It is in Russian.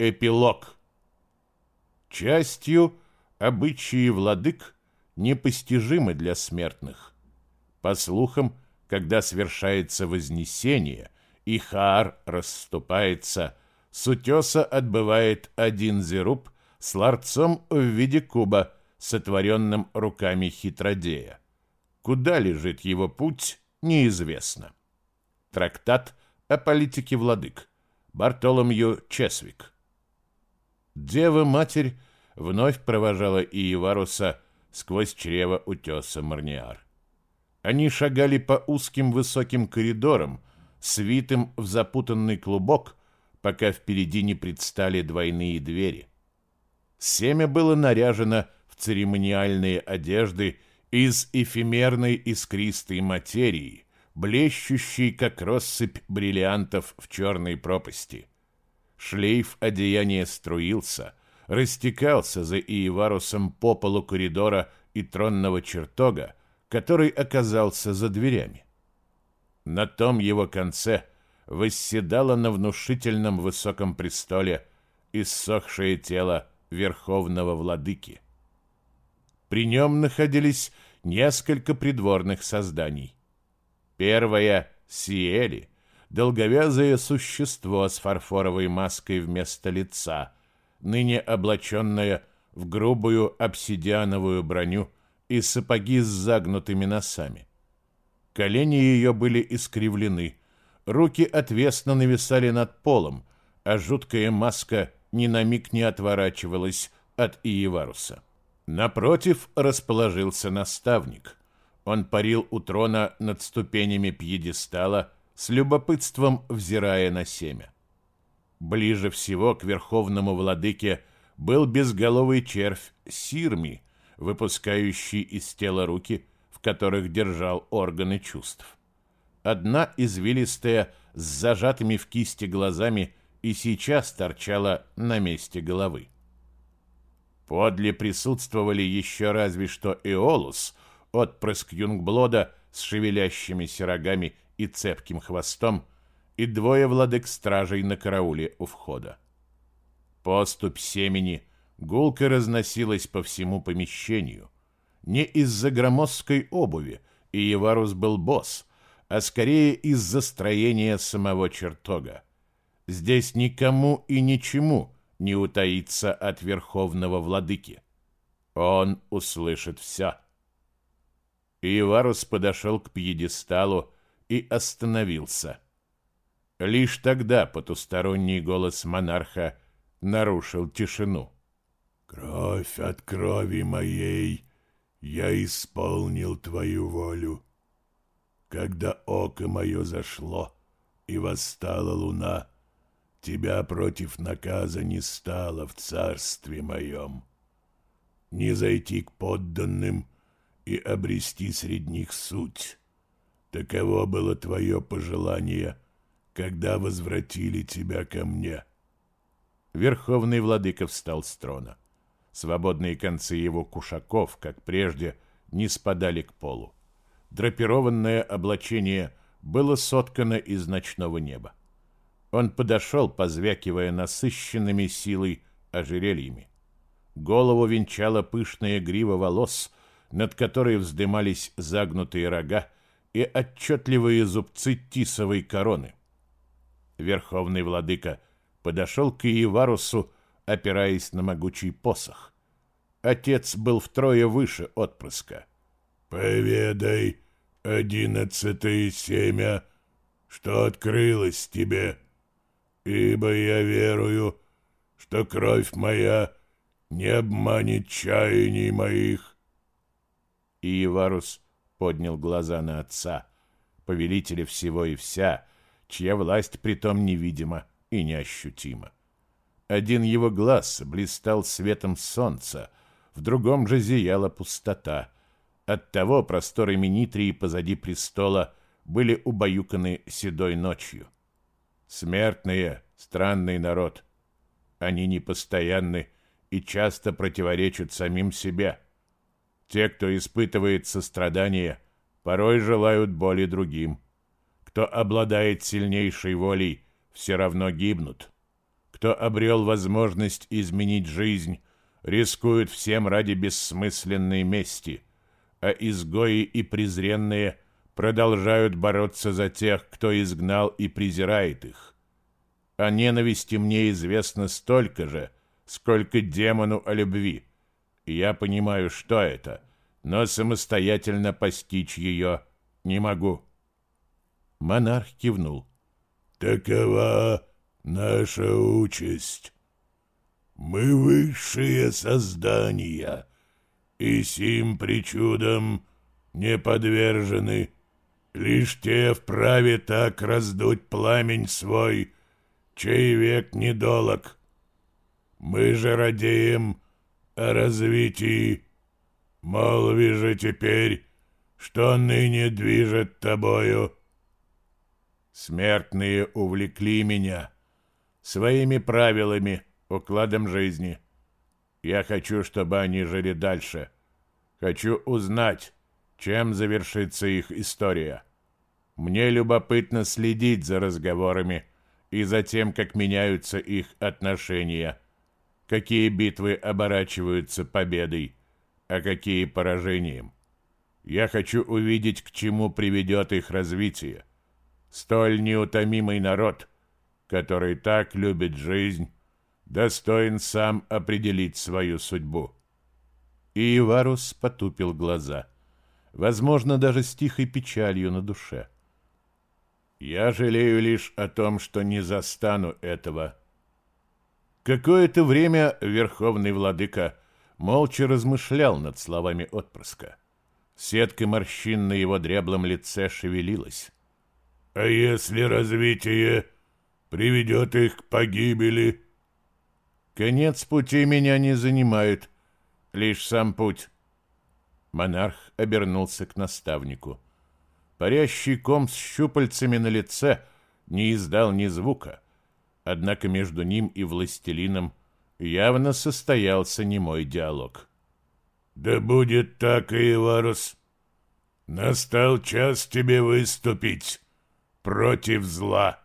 Эпилог. Частью обычаи владык непостижимы для смертных. По слухам, когда свершается вознесение и Хаар расступается, с утеса отбывает один зеруб с ларцом в виде куба, сотворенным руками хитродея. Куда лежит его путь, неизвестно. Трактат о политике владык. Бартоломью Чесвик. Дева-матерь вновь провожала Иеваруса сквозь чрево утеса Марниар. Они шагали по узким высоким коридорам, свитым в запутанный клубок, пока впереди не предстали двойные двери. Семя было наряжено в церемониальные одежды из эфемерной искристой материи, блещущей, как россыпь бриллиантов в черной пропасти. Шлейф одеяния струился, растекался за Иеварусом по полу коридора и тронного чертога, который оказался за дверями. На том его конце восседало на внушительном высоком престоле иссохшее тело верховного владыки. При нем находились несколько придворных созданий. Первое — Сиэли, долговязое существо с фарфоровой маской вместо лица, ныне облаченное в грубую обсидиановую броню и сапоги с загнутыми носами. Колени ее были искривлены, руки отвесно нависали над полом, а жуткая маска ни на миг не отворачивалась от Иеваруса. Напротив расположился наставник. Он парил у трона над ступенями пьедестала, с любопытством взирая на семя. Ближе всего к верховному владыке был безголовый червь Сирми, выпускающий из тела руки, в которых держал органы чувств. Одна извилистая с зажатыми в кисти глазами и сейчас торчала на месте головы. Подле присутствовали еще разве что Эолус — отпрыск Юнгблода с шевелящимися рогами и цепким хвостом, и двое владык-стражей на карауле у входа. Поступь семени гулко разносилась по всему помещению. Не из-за громоздкой обуви, и Еварус был босс, а скорее из-за строения самого чертога. Здесь никому и ничему не утаиться от верховного владыки. Он услышит все. Иеварус подошел к пьедесталу и остановился. Лишь тогда потусторонний голос монарха нарушил тишину. «Кровь от крови моей, я исполнил твою волю. Когда око мое зашло и восстала луна, тебя против наказа не стало в царстве моем. Не зайти к подданным — и обрести среди них суть. Таково было твое пожелание, когда возвратили тебя ко мне. Верховный владыка встал с трона. Свободные концы его кушаков, как прежде, не спадали к полу. Драпированное облачение было соткано из ночного неба. Он подошел, позвякивая насыщенными силой ожерельями. Голову венчала пышная грива волос, над которой вздымались загнутые рога и отчетливые зубцы тисовой короны. Верховный владыка подошел к Иеварусу, опираясь на могучий посох. Отец был втрое выше отпрыска. «Поведай, одиннадцатое семя, что открылось тебе, ибо я верую, что кровь моя не обманет чаяний моих, и Иварус поднял глаза на отца, повелителя всего и вся, чья власть притом невидима и неощутима. Один его глаз блистал светом солнца, в другом же зияла пустота. Оттого просторы Минитрии позади престола были убаюканы седой ночью. Смертные, странный народ. Они непостоянны и часто противоречат самим себе. Те, кто испытывает сострадание, порой желают боли другим. Кто обладает сильнейшей волей, все равно гибнут. кто обрел возможность изменить жизнь, рискуют всем ради бессмысленной мести, а изгои и презренные продолжают бороться за тех, кто изгнал и презирает их. О ненависти мне известно столько же, сколько демону о любви. Я понимаю, что это, но самостоятельно постичь ее не могу. Монарх кивнул. Такова наша участь. Мы высшие создания, и сим причудам не подвержены. Лишь те вправе так раздуть пламень свой, чей век недолог. Мы же радеем о развитии. Молви же теперь, что ныне движет тобою. Смертные увлекли меня своими правилами, укладом жизни. Я хочу, чтобы они жили дальше. Хочу узнать, чем завершится их история. Мне любопытно следить за разговорами и за тем, как меняются их отношения какие битвы оборачиваются победой, а какие поражением. Я хочу увидеть, к чему приведет их развитие. Столь неутомимый народ, который так любит жизнь, достоин сам определить свою судьбу. И Иварус потупил глаза, возможно, даже с тихой печалью на душе. Я жалею лишь о том, что не застану этого, Какое-то время верховный владыка молча размышлял над словами отпрыска. Сетка морщин на его дряблом лице шевелилась. «А если развитие приведет их к погибели?» «Конец пути меня не занимает, лишь сам путь». Монарх обернулся к наставнику. Парящий ком с щупальцами на лице не издал ни звука — Однако между ним и властелином явно состоялся немой диалог. «Да будет так, Иварус. Настал час тебе выступить против зла».